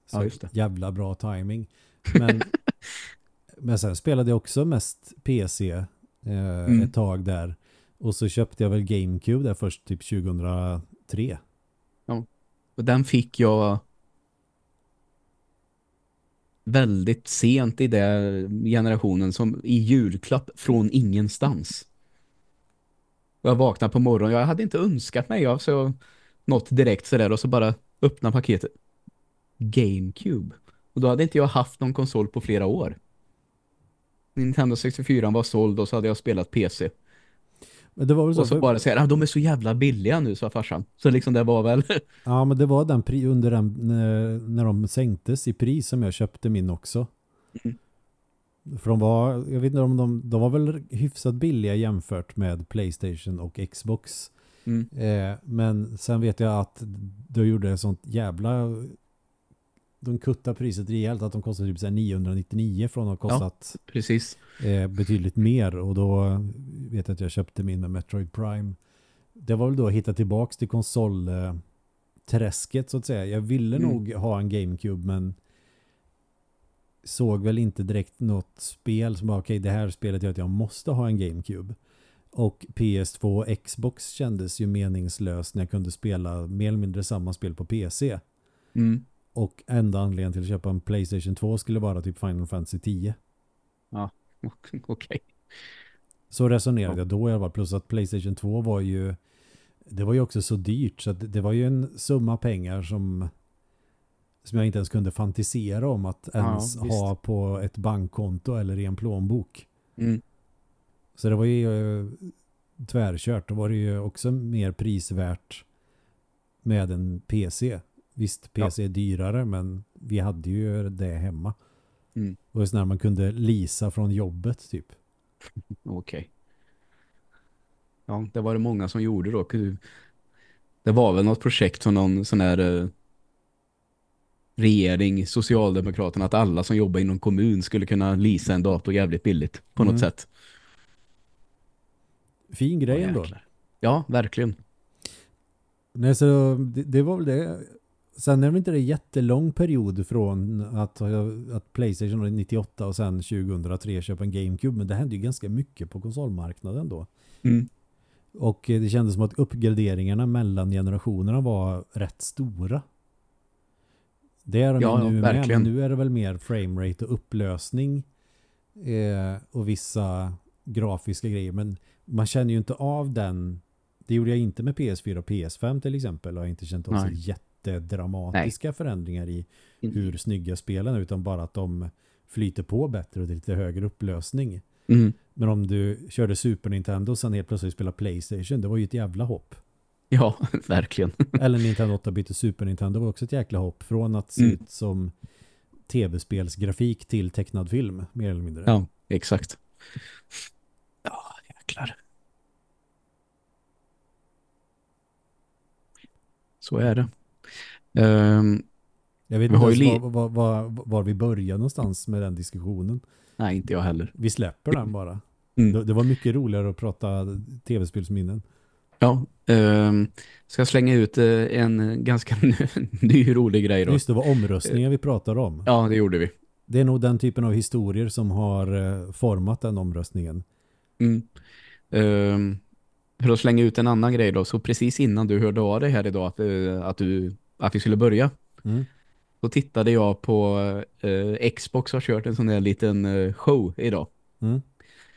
Så Ja, just det. jävla bra timing. Men, (laughs) men sen spelade jag också mest PC eh, Mm. ett tag där. Och så köpte jag väl GameCube där först typ 2003. Och den fick jag väldigt sent i den generationen som i julklapp från ingenstans. Och Jag vaknade på morgonen, jag hade inte önskat mig av så något direkt sådär och så bara öppna paketet. Gamecube. Och då hade inte jag haft någon konsol på flera år. Nintendo 64 var såld och så hade jag spelat PC. Men det var väl så, Och så bara säga, ah, de är så jävla billiga nu, sa farsan. Så liksom det var väl, (laughs) Ja, men det var den pri- under den när, när de sänktes i pris som jag köpte min också. Mm. För de var, jag vet inte om de, de var väl hyfsat billiga jämfört med Playstation och Xbox. mm, Eh, men sen vet jag att de gjorde ett sånt jävla de kuttade priset rejält att de kostade typ så här 999 från att ha kostat precis. eh, betydligt mer och då vet jag att jag köpte min med Metroid Prime. Det var väl då att hitta tillbaks till konsol eh, träsket så att säga. Jag ville Mm. nog ha en GameCube men såg väl inte direkt något spel som bara okej det här spelet gör att jag måste ha en GameCube. Och PS2 och Xbox kändes ju meningslöst när jag kunde spela mer eller mindre samma spel på PC. Mm. Och enda anledningen till att köpa en Playstation 2 skulle vara typ Final Fantasy 10. (laughs) Okej. Så resonerade Ja. jag då i alla fall. Plus att Playstation 2 var ju det var ju också så dyrt så att det var ju en summa pengar som som jag inte ens kunde fantisera om att ens Ja, ha på ett bankkonto eller i en plånbok. Mm. Så det var ju eh, tvärkört. Då var det ju också mer prisvärt med en PC. Visst, PC är dyrare men vi hade ju det hemma. Mm. Och så när man kunde lisa från jobbet typ. (laughs) Okej. Ja, det var det många som gjorde då. Det var väl något projekt som någon sån här eh, regering, Socialdemokraterna, att alla som jobbar inom kommun skulle kunna lisa en dator jävligt billigt på Mm. något sätt. Fin grej ändå. Ja, verkligen. Nej, så det, det var väl det. Sen är det inte det jättelång period från att, att Playstation var 98 och sen 2003 köpa en GameCube. Men det hände ju ganska mycket på konsolmarknaden då. Mm. Och eh, det kändes som att uppgraderingarna mellan generationerna var rätt stora. Det är de Ja, ju ja, nu med, nu är det väl mer framerate och upplösning eh, och vissa grafiska grejer. Men man känner ju inte av den. Det gjorde jag inte med PS4 och PS5 till exempel. Och jag har inte känt av så Nej. Jättedramatiska förändringar i hur snygga spelen är. Utan bara att de flyter på bättre och det är lite högre upplösning. Mm. Men om du körde Super Nintendo och sen helt plötsligt spelade Playstation, det var ju ett jävla hopp. Ja, (laughs) verkligen. Eller Nintendo 8-bit och Super Nintendo var också ett jäkla hopp. Från att se Mm. ut som tv-spelsgrafik till tecknad film, mer eller mindre. Ja, exakt. Ja, jäklar. Så är det. Ehm, Jag vet Vi inte li- var, var, var, var vi börjar någonstans med den diskussionen. nej, inte jag heller. Vi släpper den bara. Mm. Det, det var mycket roligare att prata tv-spelsminnen. Ja, ehm, ska slänga ut eh, en ganska (laughs) ny rolig grej då. Just det var omröstningar vi pratade om. Ja, det gjorde vi. Det är nog den typen av historier som har eh, format den omröstningen. Mm. Ehm, för att slänga ut en annan grej då, så precis innan du hörde av dig här idag att, eh, att, du, att vi skulle börja, Mm. då tittade jag på eh, Xbox har kört en sån där liten eh, show idag. Mm.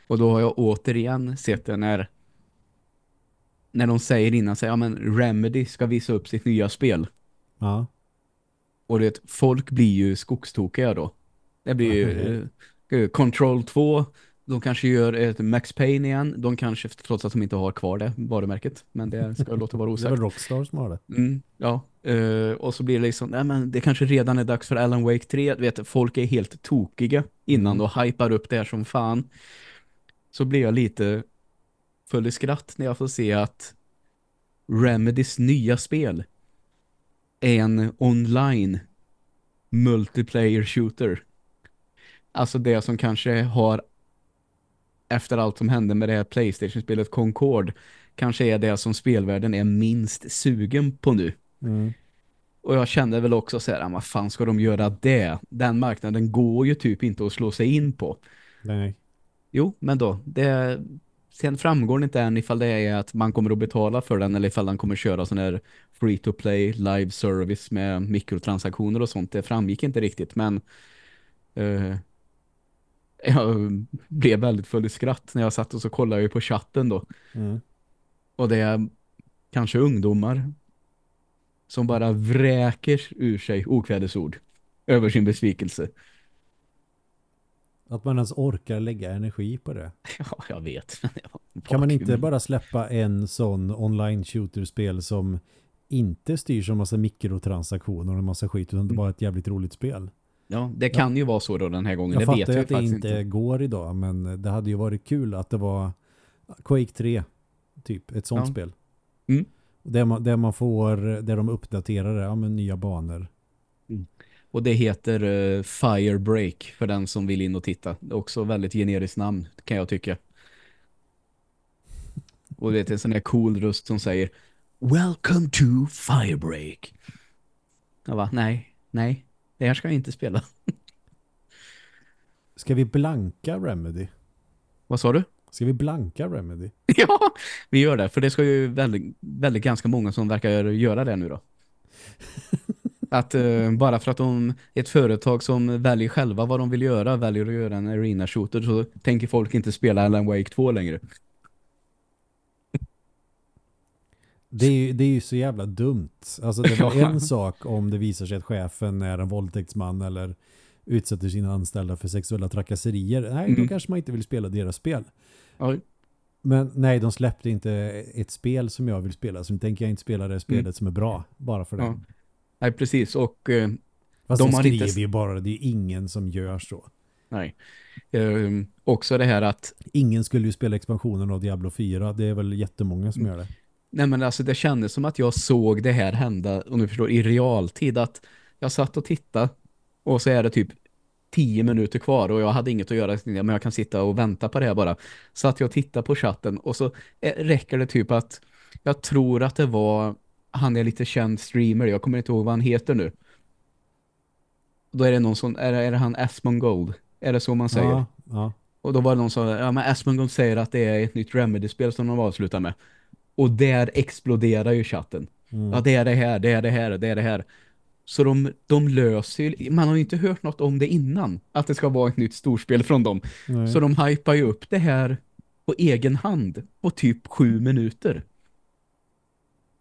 Och då har jag återigen sett det när när de säger innan sig, ja men Remedy ska visa upp sitt nya spel. Ja. Och det folk blir ju skogstokiga då. Det blir ju eh, Control 2, de kanske gör ett Max Payne igen. De kanske, trots att de inte har kvar det varumärket. Men det ska jag låta vara (laughs) Det är osagt. väl Rockstar som har det. Mm, ja, eh, och så blir det liksom, nej men det kanske redan är dags för Alan Wake 3. Du vet, folk är helt tokiga innan Mm. och hypar upp det här som fan. Så blir jag lite full i skratt när jag får se att Remedys nya spel är en online multiplayer shooter. Alltså det som kanske har efter allt som hände med det här Playstation-spelet Concord kanske är det som spelvärlden är minst sugen på nu. Mm. Och jag kände väl också så här, "Ah, vad fan ska de göra det? Den marknaden går ju typ inte att slå sig in på. Nej. Jo, men då, det, sen framgår det inte än ifall det är att man kommer att betala för den eller ifall den kommer köra sån här free-to-play live service med mikrotransaktioner och sånt. Det framgick inte riktigt, men eh, jag blev väldigt full i skratt när jag satt och så kollade jag på chatten då. Mm. Och det är kanske ungdomar som bara vräker ur sig okvädesord över sin besvikelse. Att man ens orkar lägga energi på det. (laughs) Ja, jag vet. (laughs) Kan man inte bara släppa en sån online shooter-spel som inte styrs av massa mikrotransaktioner och en massa skit utan det är bara ett jävligt roligt spel. Ja, det kan ju vara så då den här gången. Jag det fattar vet jag att det inte, inte. går idag men det hade ju varit kul att det var Quake 3 typ, ett sånt Ja. spel. Mm. Där man, där man får, där de uppdaterar det, ja men nya banor. Och det heter uh, Firebreak för den som vill in och titta. Det är också väldigt generiskt namn kan jag tycka. Och det är en sån där cool röst som säger Welcome to Firebreak. Jag bara, nej, nej. Det här ska jag inte spela. Ska vi blanka Remedy? Vad sa du? Ska vi blanka Remedy? (laughs) ja, vi gör det. För det ska ju väldigt, väldigt ganska många som verkar göra det nu då. (laughs) Att eh, bara för att de ett företag som väljer själva vad de vill göra väljer att göra en arena shooter så tänker folk inte spela Alan Wake 2 längre. Det är, ju, det är ju så jävla dumt. Alltså det var (laughs) en sak om det visar sig att chefen är en våldtäktsman eller utsätter sina anställda för sexuella trakasserier. Nej, då Mm. kanske man inte vill spela deras spel. Ja, Men nej, de släppte inte ett spel som jag vill spela. Så nu tänker jag inte spela det spelet som är bra. Bara för det. Mm. ja. Nej, precis. Och eh, Fast de de, har skriver inte- ju bara, det är ingen som gör så. nej. Ehm, också det här att Ingen skulle ju spela expansionen av Diablo 4. Det är väl jättemånga som gör det. Nej men alltså det kändes som att jag såg det här hända, om du förstår, i realtid att jag satt och tittade och så är det typ tio minuter kvar och jag hade inget att göra men jag kan sitta och vänta på det här bara. Så att jag tittar på chatten och så eh, räcker det typ att jag tror att det var han är lite känd streamer, jag kommer inte ihåg vad han heter nu. Då är det någon som, är, är det han Asmongold? Är det så man säger? Ja, ja. Och då var det någon som ja men Asmongold säger att det är ett nytt Remedy-spel som de avslutar med. Och där exploderar ju chatten. Mm. Ja, det är det här, det är det här, det är det här. Så de, de löser ju, man har ju inte hört något om det innan, att det ska vara ett nytt storspel från dem. Nej. Så de hypar ju upp det här på egen hand på typ sju minuter.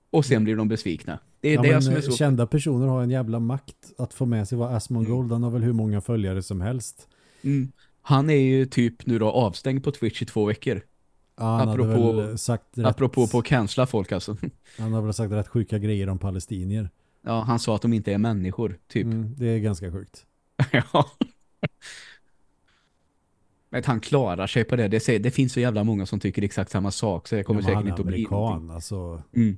Och sen blir de besvikna. Det är ja, det som är eh, så... Kända personer har en jävla makt att få med sig vad Asmongold, han har väl hur många följare som helst. Mm. Han är ju typ nu då avstängd på Twitch i två veckor. Ja, han Apropå- hade väl sagt rätt, Apropå på att cancella folk alltså. han har väl sagt rätt sjuka grejer om palestinier. Ja, han sa att de inte är människor, typ. Mm, det är ganska sjukt. (laughs) ja. Men han klarar sig på det. Det, det finns så jävla många som tycker exakt samma sak så det kommer Ja, säkert inte att bli amerikan, alltså. Mm.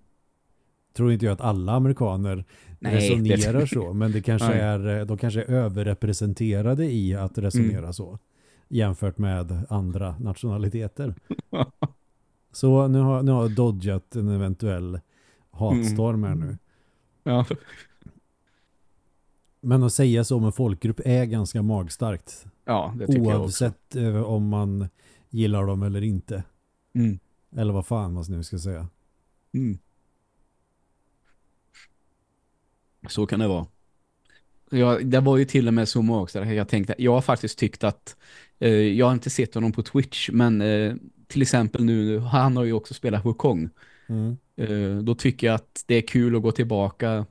Tror inte jag att alla amerikaner Nej, resonerar det- så, men det kanske är, eh, de kanske är överrepresenterade i att resonera så jämfört med andra nationaliteter. (laughs) så nu har, nu har jag dodgat en eventuell hatstorm här nu. Ja. Men att säga så om en folkgrupp är ganska magstarkt. ja, det tycker jag också. Oavsett eh, om man gillar dem eller inte. Mm. Eller vad fan man nu ska säga. Mm. Så kan det vara. Ja, det var ju till och med så magstarkt. Jag tänkte, jag har faktiskt tyckt att eh, jag har inte sett honom på Twitch men eh, till exempel nu, han har ju också spelat Wukong. Mm. Eh, då tycker jag att det är kul att gå tillbaka.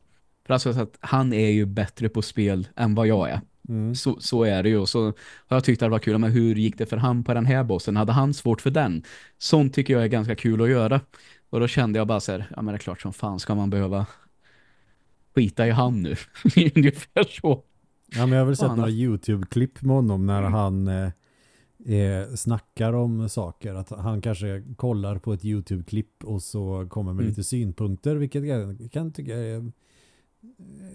För alltså att han är ju bättre på spel än vad jag är. Mm. Så, så är det ju. Och så har jag tyckt att det var kul. Men hur gick det för han på den här bossen? Hade han svårt för den? Sånt tycker jag är ganska kul att göra. Och då kände jag bara så här, ja men det är klart som fan ska man behöva skita i han nu. (laughs) Ungefär så. Ja, men jag har väl sett några. YouTube-klipp med honom när Mm. han eh, eh, snackar om saker. Att han kanske kollar på ett YouTube-klipp och så kommer med Mm. lite synpunkter, vilket jag kan tycka är,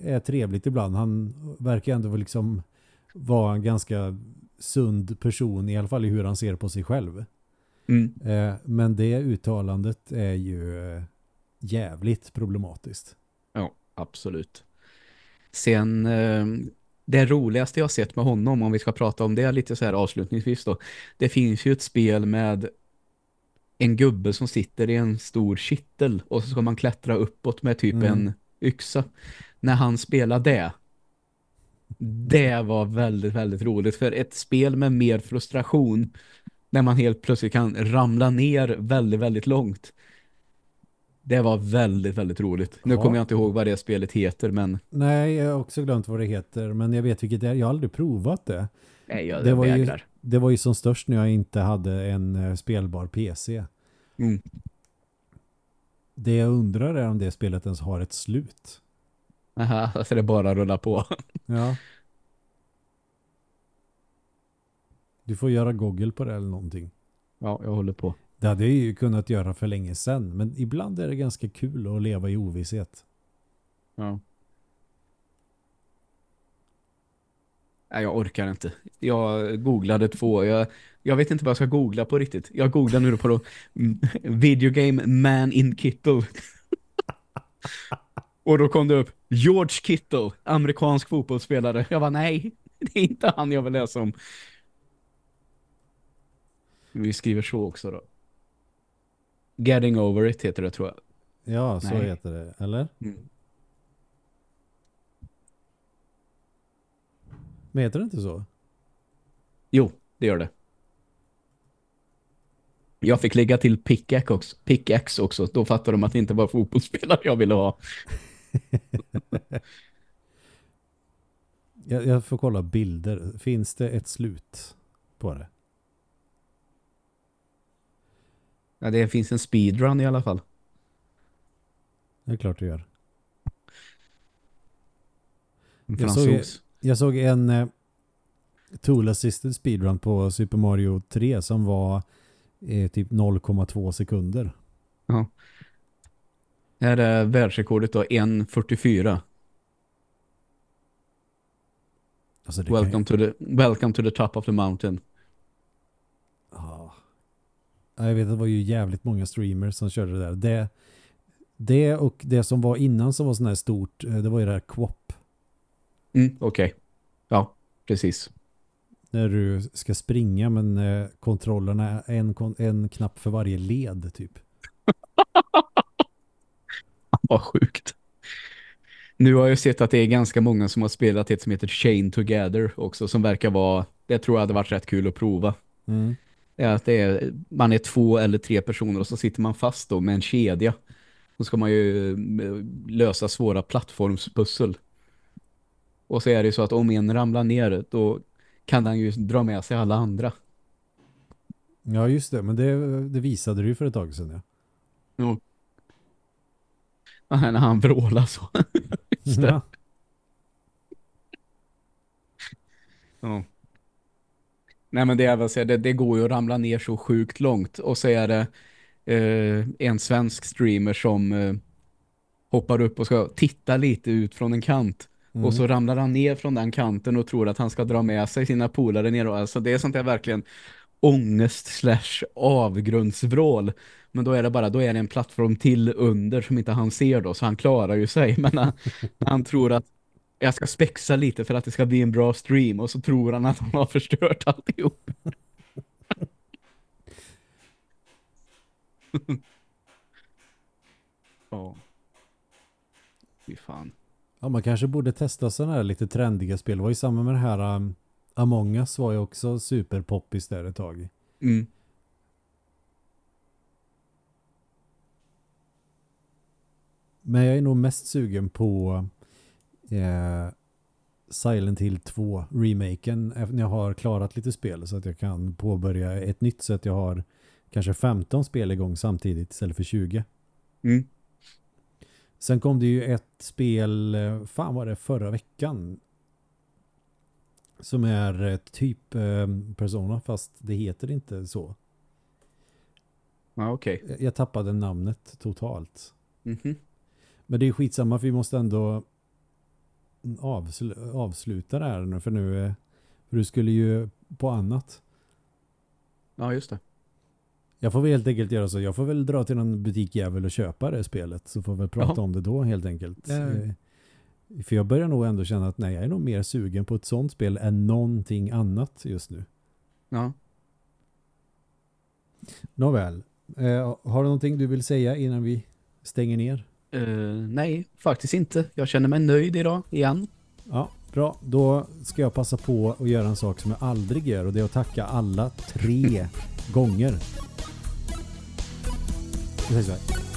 är trevligt ibland. Han verkar ändå liksom vara en ganska sund person, i alla fall i hur han ser på sig själv. Mm. Eh, men det uttalandet är ju eh, jävligt problematiskt. Ja, absolut. Sen eh, det roligaste jag sett med honom, om vi ska prata om det lite så här avslutningsvis då. Det finns ju ett spel med en gubbe som sitter i en stor kittel och så ska man klättra uppåt med typ Mm. en yxa. När han spelar det, det var väldigt, väldigt roligt. För ett spel med mer frustration, när man helt plötsligt kan ramla ner väldigt, väldigt långt. Det var väldigt, väldigt roligt. Nu Ja. kommer jag inte ihåg vad det spelet heter, men Nej, jag har också glömt vad det heter, men jag vet vilket det är. Jag har aldrig provat det. nej, jag Det var ju- vägrar. Det var ju som störst när jag inte hade en eh, spelbar PC. Mm. Det jag undrar är om det spelet ens har ett slut. Aha, (laughs) alltså det bara att rulla på. Ja. Du får göra Google på det eller någonting. Ja, jag håller på. Det hade jag ju kunnat göra för länge sedan, men ibland är det ganska kul att leva i ovisshet. Ja. Nej, jag orkar inte. Jag googlade två. Jag, jag vet inte vad jag ska googla på riktigt. Jag googlar nu på då, mm, Video Game Man in Kittle. (laughs) Och då kom det upp George Kittle, amerikansk fotbollsspelare. Jag var nej, (laughs) det är inte han jag vill läsa om. Vi skriver så också då. Getting over it heter det tror jag. Ja, så Nej. heter det. Eller? Mm. Men heter det inte så? Jo, det gör det. Jag fick lägga till pickaxe också, pickaxe också. Då fattade de att det inte var fotbollsspelare jag ville ha. (laughs) Jag, jag får kolla bilder. Finns det ett slut på det? Ja, det finns en speedrun i alla fall. Det är klart det gör. En Jag såg, jag såg en eh, tool assisted speedrun på Super Mario 3 som var eh, typ 0,2 sekunder. Här är världsrekordet då 1.44. Alltså ju- Welcome to, the, welcome to the top of the mountain. Ja. Ja, Jag vet att det var ju jävligt många streamers som körde det där. Det, det och det som var innan som var sån här stort, eh, det var ju det här Quop. Mm, Okej. Ja, precis. När du ska springa men eh, kontrollerna är en, en knapp för varje led typ. (laughs) Vad sjukt. Nu har jag sett att det är ganska många som har spelat ett som heter Chain Together också som verkar vara, det tror jag hade varit rätt kul att prova. Mm. Är att det är, man är två eller tre personer och så sitter man fast då med en kedja. Då ska man ju eh, lösa svåra plattformspussel. Och så är det ju så att om en ramlar ner då kan han ju dra med sig alla andra. Ja just det, men det, det visade du ju för ett tag sedan. Ja. Jo. När han vrålar så. (laughs) Just det. Ja. Ja. Nej men det är väl så det, det går ju att ramla ner så sjukt långt. Och så är det eh, en svensk streamer som eh, hoppar upp och ska titta lite ut från en kant. Mm. och så ramlar han ner från den kanten och tror att han ska dra med sig sina polare ner. Alltså det är sånt där verkligen ångest slash avgrundsvrål. Men då är det bara, då är det en plattform till under som inte han ser då så han klarar ju sig. (laughs) Men han, han tror att jag ska spexa lite för att det ska bli en bra stream och så tror han att han har förstört alltihop. (laughs) Ja. Fy fan. Ja, man kanske borde testa sådana här lite trendiga spel. Det var ju samma med det här um, Among Us var ju också superpoppis där ett tag. Mm. Men jag är nog mest sugen på eh, Silent Hill 2 remaken efter när jag har klarat lite spel så att jag kan påbörja ett nytt så att jag har kanske 15 spel igång samtidigt istället för 20. Mm. Sen kom det ju ett spel, eh, fan var det förra veckan som är eh, typ eh, Persona fast det heter inte så. Ja, okej. Jag- tappade namnet totalt. Mhm. Men det är skitsamma för vi måste ändå avslu avsluta det här nu för nu för du skulle ju på annat. Ja, just det. Jag får väl helt enkelt göra så. Jag får väl dra till någon butikjävel och köpa det spelet så får vi prata Jaha. om det då helt enkelt. Eh, För jag börjar nog ändå känna att nej, jag är nog mer sugen på ett sånt spel än någonting annat just nu. Ja. Nåväl. Eh, har du någonting du vill säga innan vi stänger ner? Eh, nej, faktiskt inte. Jag känner mig nöjd idag igen. Ja, bra. Då ska jag passa på att göra en sak som jag aldrig gör och det är att tacka alla tre gånger. Jag säger så här,